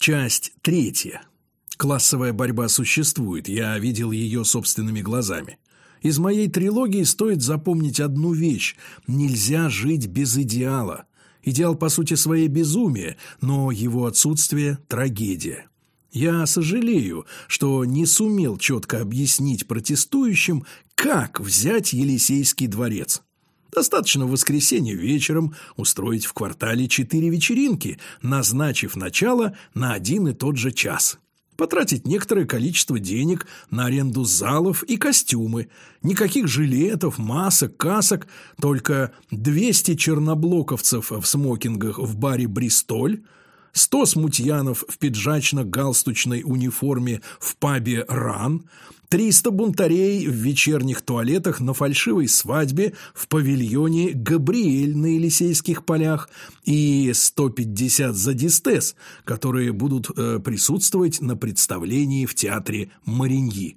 Часть третья. Классовая борьба существует, я видел ее собственными глазами. Из моей трилогии стоит запомнить одну вещь – нельзя жить без идеала. Идеал, по сути, своей безумие, но его отсутствие – трагедия. Я сожалею, что не сумел четко объяснить протестующим, как взять Елисейский дворец. Достаточно в воскресенье вечером устроить в квартале четыре вечеринки, назначив начало на один и тот же час. Потратить некоторое количество денег на аренду залов и костюмы. Никаких жилетов, масок, касок, только 200 черноблоковцев в смокингах в баре «Бристоль», сто смутьянов в пиджачно-галстучной униформе в пабе «Ран», триста бунтарей в вечерних туалетах на фальшивой свадьбе в павильоне «Габриэль» на Елисейских полях и 150 задистес, которые будут э, присутствовать на представлении в театре «Мариньи».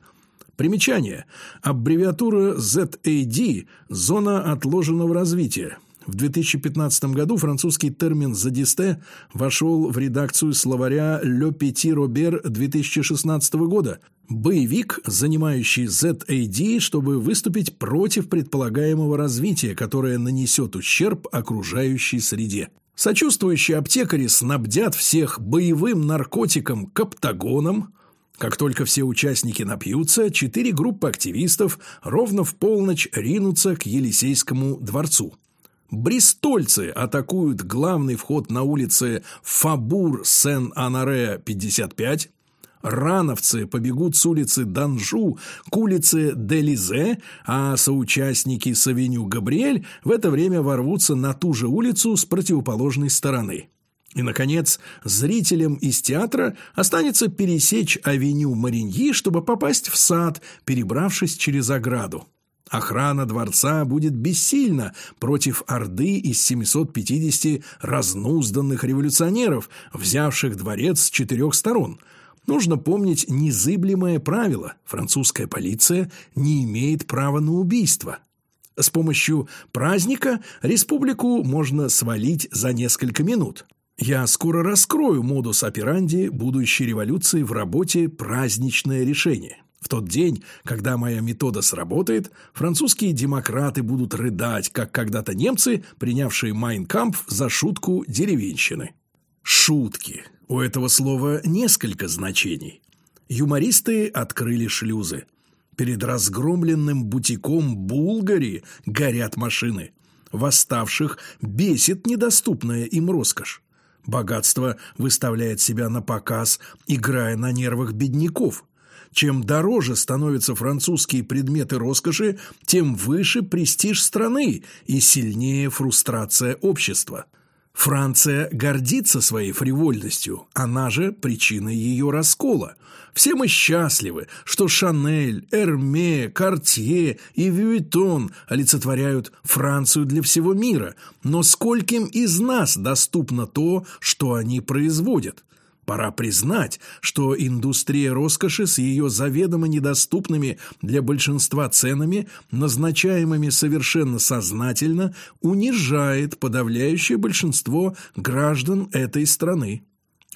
Примечание. Аббревиатура ZAD – «Зона отложенного развития». В 2015 году французский термин «задисте» вошел в редакцию словаря «Le Petit Robert» 2016 года. Боевик, занимающий ZAD, чтобы выступить против предполагаемого развития, которое нанесет ущерб окружающей среде. Сочувствующие аптекари снабдят всех боевым наркотиком каптагоном. Как только все участники напьются, четыре группы активистов ровно в полночь ринутся к Елисейскому дворцу. Бристольцы атакуют главный вход на улице Фабур-Сен-Анаре, 55. Рановцы побегут с улицы Данжу к улице Делизе, а соучастники с авеню Габриэль в это время ворвутся на ту же улицу с противоположной стороны. И, наконец, зрителям из театра останется пересечь авеню Мариньи, чтобы попасть в сад, перебравшись через ограду. Охрана дворца будет бессильна против Орды из 750 разнузданных революционеров, взявших дворец с четырех сторон. Нужно помнить незыблемое правило – французская полиция не имеет права на убийство. С помощью праздника республику можно свалить за несколько минут. Я скоро раскрою модус операнди будущей революции в работе «Праздничное решение». В тот день, когда моя метода сработает, французские демократы будут рыдать, как когда-то немцы, принявшие Майнкампф за шутку деревенщины. Шутки. У этого слова несколько значений. Юмористы открыли шлюзы. Перед разгромленным бутиком Булгари горят машины. Восставших бесит недоступная им роскошь. Богатство выставляет себя на показ, играя на нервах бедняков – чем дороже становятся французские предметы роскоши, тем выше престиж страны и сильнее фрустрация общества. Франция гордится своей фривольностью, она же причина ее раскола. Все мы счастливы, что Шанель, Эрме, Картье и Вюитон олицетворяют Францию для всего мира, но скольким из нас доступно то, что они производят? Пора признать, что индустрия роскоши с ее заведомо недоступными для большинства ценами, назначаемыми совершенно сознательно, унижает подавляющее большинство граждан этой страны.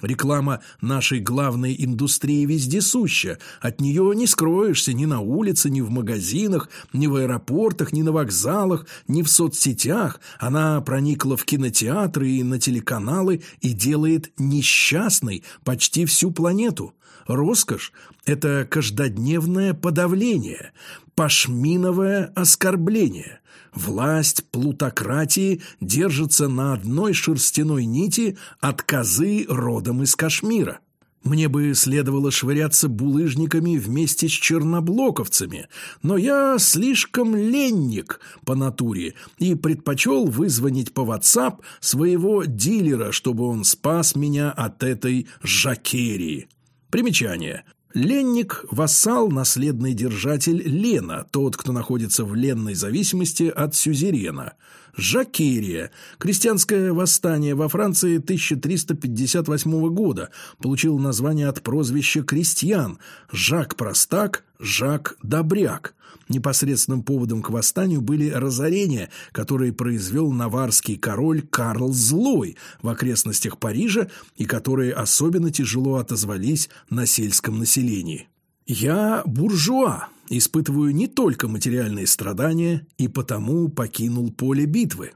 Реклама нашей главной индустрии вездесуща. От нее не скроешься ни на улице, ни в магазинах, ни в аэропортах, ни на вокзалах, ни в соцсетях. Она проникла в кинотеатры и на телеканалы и делает несчастной почти всю планету. Роскошь – это каждодневное подавление, пашминовое оскорбление – Власть плутократии держится на одной шерстяной нити от козы родом из Кашмира. Мне бы следовало швыряться булыжниками вместе с черноблоковцами, но я слишком ленник по натуре и предпочел вызвонить по WhatsApp своего дилера, чтобы он спас меня от этой жакерии. Примечание. Ленник – вассал, наследный держатель Лена, тот, кто находится в ленной зависимости от сюзерена. Жакерия. Крестьянское восстание во Франции 1358 года получило название от прозвища крестьян Жак Простак, Жак Добряк. Непосредственным поводом к восстанию были разорения, которые произвел наварский король Карл Злой в окрестностях Парижа и которые особенно тяжело отозвались на сельском населении. «Я буржуа», испытываю не только материальные страдания и потому покинул поле битвы.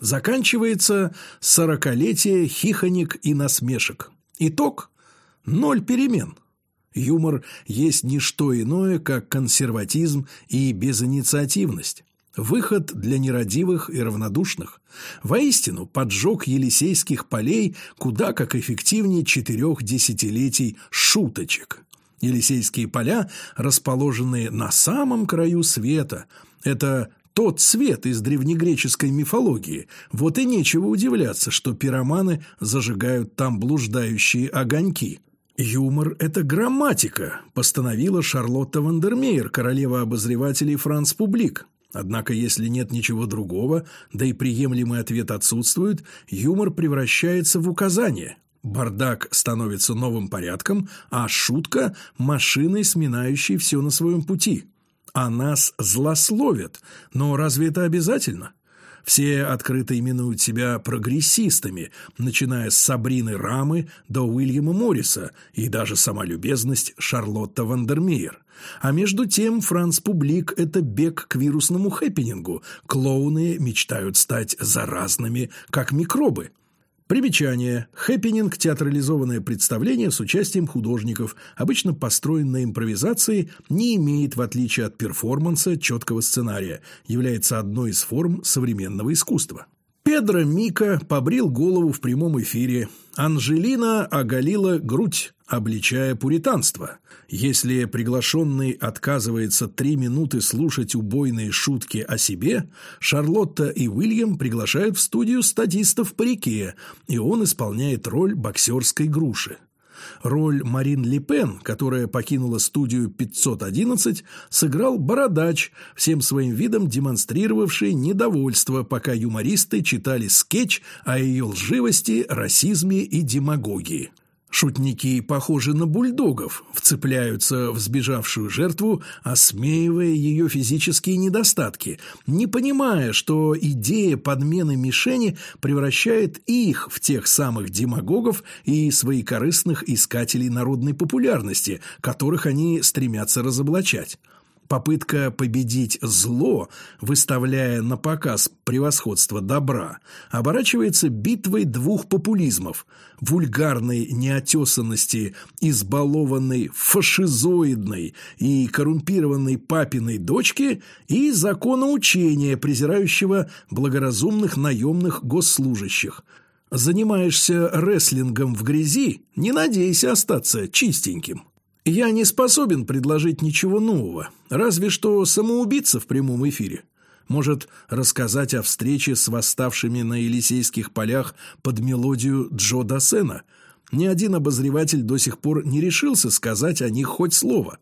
Заканчивается сорокалетие хихонек и насмешек. Итог – ноль перемен. Юмор есть не что иное, как консерватизм и безинициативность. Выход для нерадивых и равнодушных. Воистину, поджог Елисейских полей куда как эффективнее четырех десятилетий шуточек. Елисейские поля, расположенные на самом краю света. Это тот свет из древнегреческой мифологии. Вот и нечего удивляться, что пироманы зажигают там блуждающие огоньки. «Юмор – это грамматика», – постановила Шарлотта Вандермеер, королева обозревателей «Франц Публик». Однако, если нет ничего другого, да и приемлемый ответ отсутствует, юмор превращается в указание. Бардак становится новым порядком, а шутка – машиной, сминающей все на своем пути. А нас злословят, но разве это обязательно? Все открыто именуют себя прогрессистами, начиная с Сабрины Рамы до Уильяма Морриса и даже сама любезность Шарлотта Вандермеер. А между тем Франц Публик – это бег к вирусному хэппинингу. Клоуны мечтают стать заразными, как микробы – Примечание. Хэппининг – театрализованное представление с участием художников, обычно построен на импровизации, не имеет, в отличие от перформанса, четкого сценария, является одной из форм современного искусства. Педро Мика побрил голову в прямом эфире. Анжелина оголила грудь, обличая пуританство. Если приглашенный отказывается три минуты слушать убойные шутки о себе, Шарлотта и Уильям приглашают в студию стадистов по реке, и он исполняет роль боксерской груши. Роль Марин Лепен, которая покинула студию 511, сыграл бородач, всем своим видом демонстрировавший недовольство, пока юмористы читали скетч о ее лживости, расизме и демагогии. Шутники похожи на бульдогов, вцепляются в сбежавшую жертву, осмеивая ее физические недостатки, не понимая, что идея подмены мишени превращает их в тех самых демагогов и своекорыстных искателей народной популярности, которых они стремятся разоблачать. Попытка победить зло, выставляя на показ превосходство добра, оборачивается битвой двух популизмов – вульгарной неотесанности, избалованной фашизоидной и коррумпированной папиной дочки и закона учения, презирающего благоразумных наемных госслужащих – Занимаешься рестлингом в грязи, не надейся остаться чистеньким. Я не способен предложить ничего нового, разве что самоубийца в прямом эфире. Может, рассказать о встрече с восставшими на Елисейских полях под мелодию Джо Досена. Ни один обозреватель до сих пор не решился сказать о них хоть слово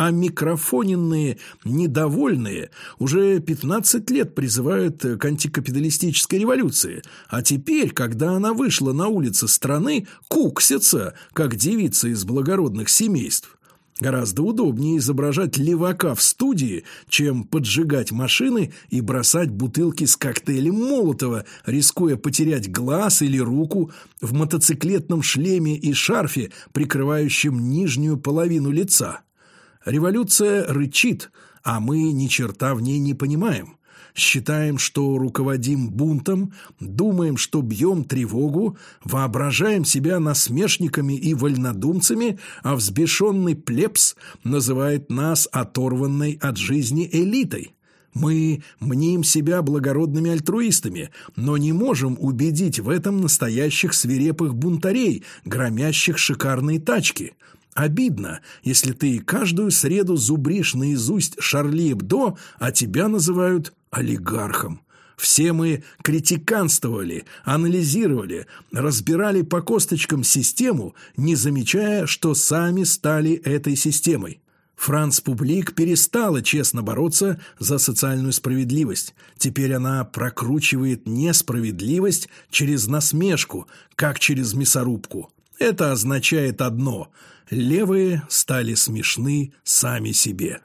а микрофоненные недовольные уже 15 лет призывают к антикапиталистической революции, а теперь, когда она вышла на улицы страны, куксятся, как девица из благородных семейств. Гораздо удобнее изображать левака в студии, чем поджигать машины и бросать бутылки с коктейлем Молотова, рискуя потерять глаз или руку в мотоциклетном шлеме и шарфе, прикрывающем нижнюю половину лица. Революция рычит, а мы ни черта в ней не понимаем. Считаем, что руководим бунтом, думаем, что бьем тревогу, воображаем себя насмешниками и вольнодумцами, а взбешенный плебс называет нас оторванной от жизни элитой. Мы мним себя благородными альтруистами, но не можем убедить в этом настоящих свирепых бунтарей, громящих шикарные тачки – Обидно, если ты каждую среду зубришь наизусть Шарли Эбдо, а тебя называют олигархом. Все мы критиканствовали, анализировали, разбирали по косточкам систему, не замечая, что сами стали этой системой. Франц Публик перестала честно бороться за социальную справедливость. Теперь она прокручивает несправедливость через насмешку, как через мясорубку. Это означает одно – левые стали смешны сами себе.